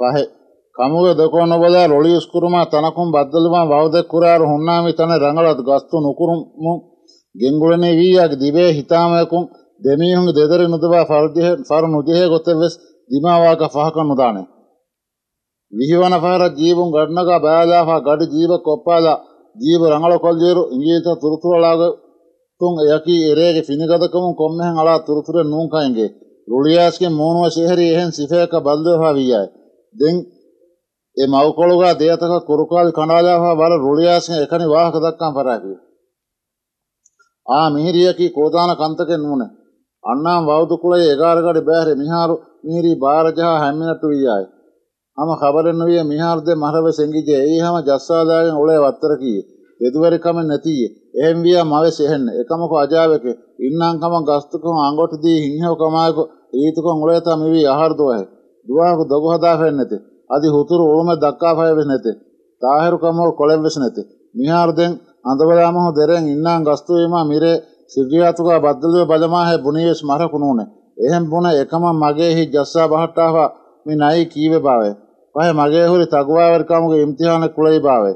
ಪಹೆ ಕಮುಗೆ ದೊಕೋನ ಬದ ರೊಳಿ ಉಸ್ಕುರುಮ ತನಕುಂ ಬದ್ದಲುಮ ವೌದೆ ಕುರಾರು ಹುಣ್ಣಾಮಿ ತನೆ ರಂಗಳದ ಗಸ್ತು ನುಕುರುಮು ಗೆಂಗುಳನೆ ವೀಯಾಗ ದಿಬೆ ಹಿತಾಮಯಕುಂ ದೆಮೀಹುಂಗೆ ದೆದರಿ ನುದಬಾ ಫರ್ದಿಹೆ ಫರ್ ನುದಿಹೆ ಗೊತ್ತೆವೆಸ್ ದಿಮಾವಾಕ ಫಹಕ ನುದಾನೆ ವಿಹಿವನ ಫಹರ ಜೀಬುಂ ಗಡ್ನಗ ಬಯಾಲಾಫ ಗಡಿ ಜೀಬ ಕೊಪ್ಪಾಲ ಜೀಬ ರಂಗಳ ಕೊಲ್ಜೀರು ಇಂಗೀತ ತುರುತುರಳಾಗ තුන් යකි එරේගේ ෆිනිගදකමුන් කොම්මෙන් අලා තුරුතුරෙන් නූන්කයින්ගේ රුලියාස්ගේ මූනුව ශෙහරි එහෙන් සිෆේක බල්දවා වියයි දෙන් ඒ මව්කොළගා දෙයතක කුරුකාල් කණාලාහ බල රුලියාසින් එකනි වාහක දක්කම් පරාකි ආ මිහිරියකි කෝදාන කන්තකෙන් නුන අන්නාම් වවුදු කුලයේ එගාරගඩි බෑහරේ මිහාරු මිහිරි බාරජහා හැම්මිනටු වියයි හම ખબරෙන්න විය මිහාරුදේ මහරව සෙංගිජේ ඒ හම ජස්සාදාගෙන් ඔලේ වත්තර කී එදුවරකම නැතිය. එහෙම් විය මවෙ සෙහෙන්න එකමක අජාවක ඉන්නම් කම ගස්තුකම අඟොට දී හිංහව කමායක. ඊතුකම ඔලේ තම වි ආහාර දොහේ දුවාකු දොග හදාාෆෙන් නැති අධි හුතුරු උළුම දක්කාාෆයවෙෙ නැති තාහෙරුකමෝ කොළෙවෙෙස නැති මිහාර්දෙන් අඳවලාමහ දෙරෙන් ඉන්නාන් ගස්තුවීම මිරේ සිද්ධියාතුකා බද්දලුව බලමාහය බුණිවෙස් මරකුණුනේ එහෙම් බුණ එකම මගේහි ජස්සා බහට්ටාවා මි නයි කීව බාවේ පහ මගේහුරි තගවාවරකාමුගේ ඉම්තිහාන කුලයි බාවේ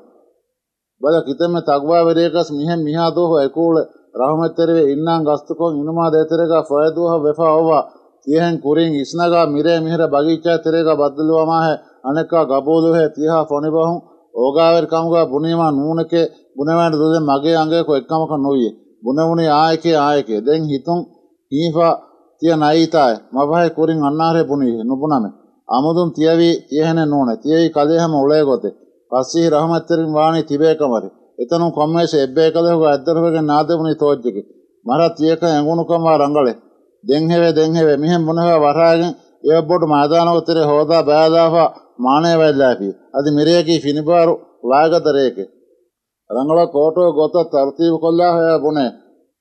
බල කිතෙම තගවාවරේකස් මිහෙන් මිහාදෝහ එකූල රහමැත්තරවේ ඉන්නාන් ගස්තුකොන් ඉනුමා දෙතරක ෆොයදූහ වෙෆා ඔවා ತಿಯಹೆಂ ಕುರಿಂ ಇಸ್ನಗ ಮಿರೆ ಮಿಹಿರ ಬಗೀಚಾ ತೆರೆಗ ಬದ್ದಲುವಮಾ ಹೆ ಅನೆಕ ಗಬೂಲು ಹೆ ತಿಹಾ ಫೊಣಿಬಹುಂ ಓಗಾವೆರ್ ಕಮುಗ ಬುನಿಮಾ ನೂನಕೆ ಬುನೆವಾಂಡ ದುದೆ ಮಗೆ ಅಂಗೆ ಕೊ ಎಕ್ಕಮಕ ನೋಯಿಯೆ ಬುನೆವುನಿ ಆಯಕೆ ಆಯಕೆ ದೆನ್ ಹಿತುಂ ಹೀಫಾ ತಿಯ ನೈತಾಯ್ ಮಬಹೆ ಕುರಿಂ ಅನ್ನಾರೆ ಬುನಿ ನುಬುನಮೆ ಅಮುದುಂ ತಿಯವಿ ತಿಯಹನೆ ನೂನೆ ತಿಯವಿ ಕಲೆಹಮ ಉಳೆ ಗೊತೆ ಫಸ್ಸಿಹಿ ರಹಮತ್ತರಿನ್ ವಾಣಿ ತಿಬೇಕಮರಿ ಇತನು ಕೊಮ್ಮೇಶ ಎಬ್ಬೇಕಲೆಹುಗ ಅದ್ದರಹುಗೆ ನಾದೆಮುನಿ ತೋಜ್ಜಿಗೆ ಮರ ತಿಯಕ ಎಂಗುಣುಕಮ ರಂಗಳೆ ದೆಂಹೆವೆ දෙංහෙවේ දෙංහෙවේ මෙහෙම මොනවා වරාගෙන එවබ්බොට මාදානව උතරේ හෝදා බෑදාපා මානේ වැල්ලාපි. අද මිරේකී ෆිනිබාරු ලාගතරේක රංගල කෝටෝ ගොත තර්තිව කොල්ලා හොය බොනේ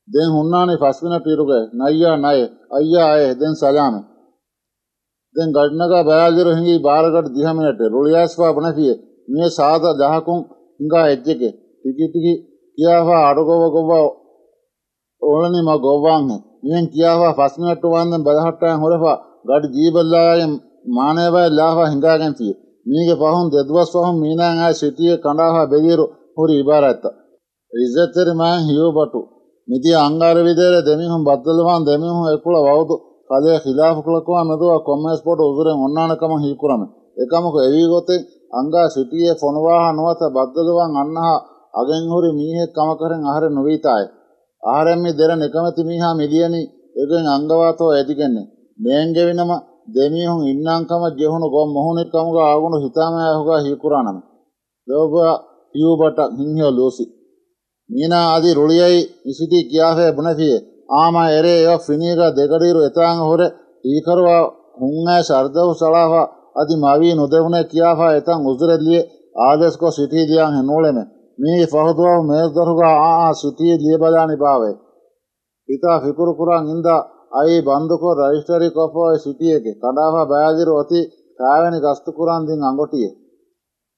දෙන් හුන්නානේ ෆස්මින පිරුගේ. නයියා නය. අයියා අය. දෙන් සලාම. දෙන් ගඩනක බෑල්දිර හිඟි බාරකට දිහමනට රුලියාස්පා බනපිය මේ සාද දහකුන් හිඟා එජ්ජකේ ටිකි ටිකි කියාවා අඩගොව ගොව ඕලනිම ගොවන්නේ මෙන් කියාවා පස්මිනට වන්දන් බදහට්ටයන් හොරපා ගඩ ජීබල්ලාගේ මානයවයි ලාහා හිඟාගැන්තිය මීගේ පහුන් දෙදවස් පහුන් මීනාන් ආය සිටිය කඩාහා බෙදීරු හොරි ඉබාරඇත්ත ඉස්සතෙර මෑන් හියෝ බටු. මිති අංගාර විදේර දෙමිහුන් බද්දලවාන් දෙමිහුන් එකුල වෞදු කදේ ඛිලාෆ කුලකවා මෙදුවා කොම්මස් පොට උදුරෙන් ඔන්නානකම හිකුරම එකමක එවි ගොතේ අංගා සිටියේ ෆොනවාහ නොවත බද්දලවාන් අන්නහා අගෙන් හොරි මීහෙක් කම කරෙන් අහර නොවිතායේ ආරම්මි දෙරණ එකමැති මීහා මිලියනි එකෙන් අංගවාතෝ ඇතිකන්නේ නේංගෙවිනම දෙමියහුන් ඉන්නංකම ජෙහුණු ගොම් මොහුනේ කමුග ආගුණු හිතාමය හුගා හිකුරානම. ලෝබ යූබට හිංහෝ ලෝසි. මීනා ආදි රුලියයි ඉසිටි කියාහේ බුණෆියේ ආමා එරේ එව ෆිනීග දෙකඩීරු එතාංග හොරේ ඊකරවා හුංගෑ ශර්දව සලාහා අදි මවී නොදෙවුනේ කියාහා එතන් උසරෙල්ලියේ ආදේශකෝ සිටී දියන් හෙනෝලෙමේ. මේ ෆහදුව මෙදරුගා ආ සුතිය ලියබදානි බාවේ හිතා ෆිකුරු කුරන් ඉඳා අයි බන්දකෝ රජිස්ටරි කොපෝ සිටියේක කඩාවා බෑදිර ඔති කාවැනි ගස්තු කුරන් දින් අඟොටියේ.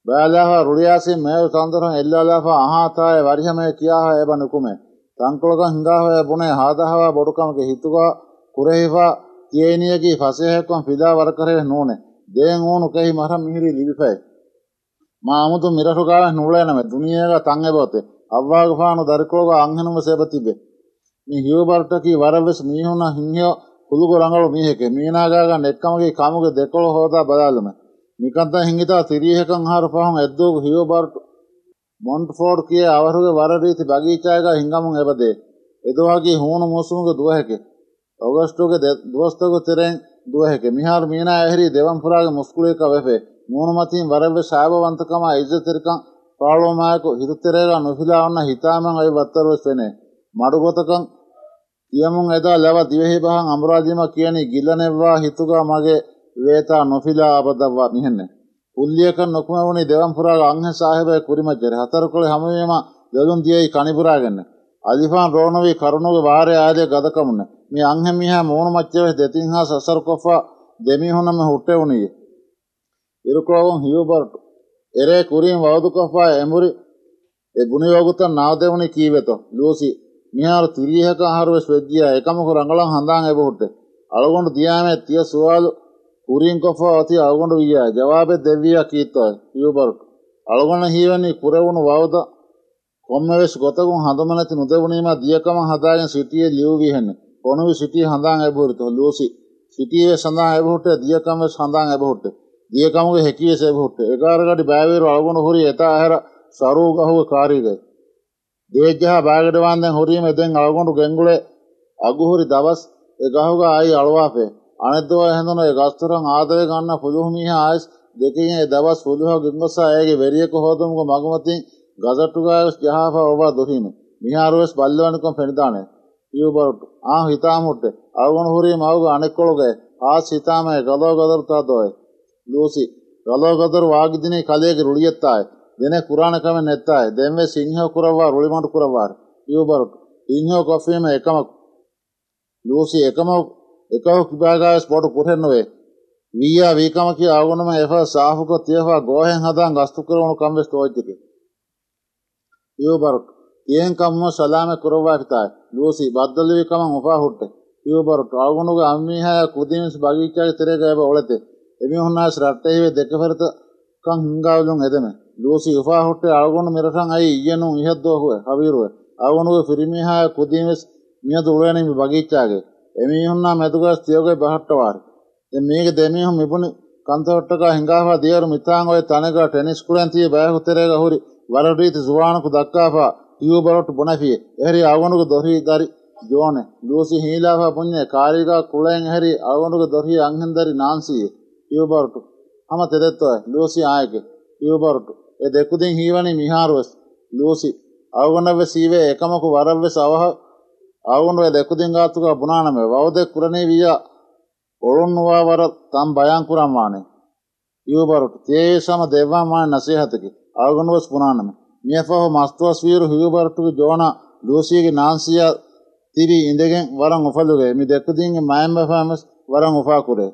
බෑලාහා රුලියාසේ මේව තන්දරන් එල්ලාලාපා අහාතාය වරිහමේ කියාහා එබ නුකුමේ. තංකොලකන් හිඟාහා බුනේ හාදාහා බොඩුකමක හිතුකා කුරේවා තියේනියගේ ෆසේහක්කොන් ෆිදා වර කරේ නෝනේ. දේන් ඕනු කැහි මරම් මිහිරි ලිවිපයි ಲಿಬಿಫೈ ಮಾ ಅಮುದು ಮಿರಹುಗಾಳ ನುಳೇನಮೆ ದುನಿಯಾಗ ತಂಗೆಬೋತೆ ಅವ್ವಾಗ ಫಾನು ದರಿಕೋಗ ಅಂಹೆನುಮ ಸೇಬತಿಬೆ ಮಿ ಹಿಯೂಬರ್ಟಕಿ ವರವೆಸ್ ಮೀಹುನ ಹಿಂಹ್ಯೋ ಹುಲುಗು ರಂಗಳು ಮೀಹೆಕೆ ಮೀನಾಗಾಗ ನೆಕ್ಕಮಗೆ ಕಾಮುಗೆ ದೆಕ್ಕಳು ಹೋದ ಬದಾಲುಮೆ ಮಿಕಂತ ಹಿಂಗಿತ ತಿರಿಹೆಕಂ ಹಾರು ಫಹಂ ಎದ್ದೂಗು ಹಿಯೂಬರ್ಟ್ ಮೊಂಟ್ಫೋರ್ಡ್ ಕಿಯೆ ಅವರುಗೆ ವರ ರೀತಿ ಬಗೀಚಾಗ ಹಿಂಗಮುಂ ಎಬದೆ ಎದುವಾಗಿ ಹೂನು ಮೂಸುಮುಗೆ ದುವಹೆಕೆ ಅಗಸ್ಟುಗೆ ದೋಸ್ತಗು ತಿರೆಂ ದುವಹೆಕೆ ಮಿಹಾರ್ ಮೀನಾ ಎಹರಿ ದೇವಂ ಪುರಾಗೆ ಮುಸ್ಕುಳೇಕ ವೆಫೆ ಮೂನು ಮತೀನ್ ವರವೆ ಸಾಬವಂತಕಮ ಇಜ್ಜತಿರ್ಕಂ ಪಾಳೋಮಾಯಕು ಹಿತುತೆರೇಗ ನುಫಿಲಾವನ್ನ ಹಿತಾಮಂ ಐ ಬತ್ತರ್ವೆಸ್ವೆನೆ ಮಡುಗೊತಕಂ තියමුන් එදා ලැව දිවෙහි බහන් අමරාජිම කියනි ගිල්ලනෙව්වා හිතුගා මගේ වේතා නොෆිලා අබදවවා මිහෙන්නේ උල්ලියක නොකුමවුනි දෙවම් පුරාග අංහ සාහෙබය කුරිමජ්ජර හතරකොළේ හැමවීම දෙදුම් දියයි කණිපුරාගන්න අදිෆාන් රෝනවී කරුණුගේ වාරය ආදේ ගදකමුන්න මේ ಅಂಹೆಮಿಹ ಮೂನು ಮಚ್ಚವೆ ದೆತಿಂಹ ಸಸರ್ ಕೊಫ ದೆಮಿಹುನಮ ಹುಟ್ಟೆವುನಿಗೆ ಇರುಕುಳವಂ ಹಿಯುಬರ್ಟ್ ಎರೆ ಕುರಿಯಂ ವೌದುಕಫಾ ಎಮುರಿ ಎ ಗುಣಿಯೋಗುತನ್ ನಾವದೇವನಿ ಕೀವೆತ ಲೂಸಿ ಮಿಹಾರು ತಿರಿಯಹಕ ಆಹಾರವೆಸ್ ವೆಜ್ಜಿಯ ಏಕಮಕು ರಂಗಳಂ ಹಂದಾಂ ಎಬ ಹುಟ್ಟೆ ಅಳಗೊಂಡು ದಿಯಾಮೆ ತಿಯ ಸುವಾಲು ಕುರಿಯಂ ಕೊಫಾ ಅತಿ ಅಳಗೊಂಡು ವಿಯ ಜವಾಬೆ ದೆವ್ವಿಯ ಕೀತ ಹಿಯುಬರ್ಟ್ ಅಳಗೊಂಡ ಹೀವೆನಿ ಕುರೆವುನು ವೌದ ಕೊಮ್ಮೆವೆಸ್ ಗೊತಗುಂ ಹದಮನತಿ ನುದೆವುನೀಮ ದಿಯಕಮ ಹದಾಗೆನ್ ಸಿಟಿಯ ಲಿಯುವಿಹೆನ್ ಕೊಣುವಿ ಸಿಟಿ ಹಂದಾಂ ಎಬ ಹುರಿತ ಲೂಸಿ ಸಿಟಿಯೆ ಸಂದಾಂ ಎಬ ಹುಟ್ಟೆ ದಿಯಕಮ ಸಂದಾಂ ಎಬ ಹುಟ್ಟೆ ದಿಯಕಮಗೆ ಹೆಕಿಯೆ ಸೆಬುಹುಟ್ಟೆ ಎಗಾರಗಡಿ ಬಾವೇರು ಅಳಗೊಂಡು ಹುರಿ ಎತಾ ಹೆರ ಸರೂಗಹುಗೆ ಕಾರಿಗೆ ದೇಜ್ಜಹ ಬಾಗಡವಾಂದೆನ್ ಹುರಿಮ ಎದೆನ್ ಅಳಗೊಂಡು ಗೆಂಗುಳೆ ಅಗುಹುರಿ ದವಸ್ ಎಗಹುಗ ಆಯಿ ಅಳವಾಫೆ ಅಣೆದ್ದವ ಹೆಂದನು ಎ ಗಸ್ತುರಂ ಆದವೆ ಗಣ್ಣ ಫುಲುಹು ಮೀಹ ಆಯ್ಸ್ දෙකින් ඒ දවස් පුදුහ ගින්ගොසා ඇගේ වෙරියක හෝදමුග මගමතින් ಗಜಟ್ಟುಗಾಯಸ್ ಜಹಾಫ ಒಬ್ಬ ದೊಹಿಮೆ ಮಿಹಾರುವೆಸ್ ಬಲ್ಯವನಿಕೊಂ ಫೆಣಿದಾಣೆ ಇವು ಬರುಟು ಆ ಹಿತಾಮುಟ್ಟೆ ಅವನು ಹುರಿ ಮೌಗ ಅಣೆಕ್ಕೊಳಗೆ ಆಸ್ ಹಿತಾಮೆ ಗಲೋ ಗದರ್ತಾ ದೋಯ್ ලූසි. ගලෝගදර වාගිදිනේ කලේග රුಳಿයත්තාය දෙනේ කුරාණ කම නැත්තාය. දෙම්වෙ සිංහෝ කුරවවා රුලිමඬු කුරවවාර යූබරුට සිංහෝ කොෆීම එකම ලූසි එකම එකව කිබාගාස් බොඩු කුරෙන් නොවේ. වීයා වීකම කිය ආගොනම එහ සාහුක තියවා ගෝහෙන් හදාන් ගස්තු කරවණු කම්වෙස් තෝයිතික යූබරුට තියෙන් කම්ම සලාම කුරවවා හිතාය ලූසි බද්දලවි කම උපා හුට්ටේ. යූබරුට ආගොනුගේ අම්මීහාය කුදිමිස් බගීචාගේ තෙරේ ගෑබ ඔලතේ. එමි හොන්නා ශ්‍රට්ටයේ දෙකපරත කං හිංගාවලුන් එදෙම ලූසි උපා හොට්ටේ අලගොන්න මෙරටන් අයි ඊයනුන් ඉහද්දෝහුව හවිරුව. අවනුව ෆිරිමිහා කුදීමස් මියද උලෑනෙමි බගීච්චාගේ එමි හොන්නා මෙතුගස් තියෝගේ බහට්ටවාරි. එ මේක දෙමි හොන් මිබුනි කන්තවට්ටකා හිංගාවා දියරු මිතාන් ඔය තනක ටෙනිස් කුලන් තියේ බය හොතරේග හොරි වරරීති සුවානකු දක්කාපා ටියෝ බරොට්ට බොනෆියේ එහරි අවනුක දොරි දරි ජෝනේ. ලූසි හීලාපා පුඤ්ඤේ කාරිකා කුලෙන් හැරි අවනුක දොරි අංහෙන්දරි නාන්සියේ. ಬರೊಟ್ಟು ಹಮ ತೆದೆತ್ತೋ ಲೂಸಿ ಆಯಕೆ ಟಿಯು ಬರೊಟ್ಟು ಎ ದೆಕ್ಕುದಿನ್ ಹೀವನಿ ಮಿಹಾರುವೆಸ್ ಲೂಸಿ ಅವಗುಣವೆ ಸೀವೆ ಏಕಮಕು ವರವ್ವೆಸ್ ಅವಹ ಅವಗುಣವೆ ದೆಕ್ಕುದಿನ್ ಗಾತುಗ ಬುನಾನಮೆ ವವದೆ ಕುರನೇ ವಿಯ ಒಳುನ್ನುವಾ ವರ ತಂ ಬಯಾನ್ ಕುರಮ್ಮಾನೆ ಟಿಯು ಬರೊಟ್ಟು ತೇಸಮ ದೆವ್ವಾ ಮಾನೆ ನಸೀಹತಕಿ ಆಗುಣವಸ್ ಪುನಾನಮೆ ಮಿಯಫಹು ಮಸ್ತುವಸ್ ವೀರು ಹ್ಯೂಬರ್ಟುಗೆ ಜೋಣ ಲೂಸಿಗೆ ನಾನ್ಸಿಯ ತಿರಿ ಇಂದೆಗೆನ್ ವರಂ ಉಫಲುಗೆ ಮಿ ದೆಕ್ಕುದಿಂಗೆ ಮಾಯಂಬ ಫಾಮಸ್ ವರಂ ಉಫಾ ಕುರೆ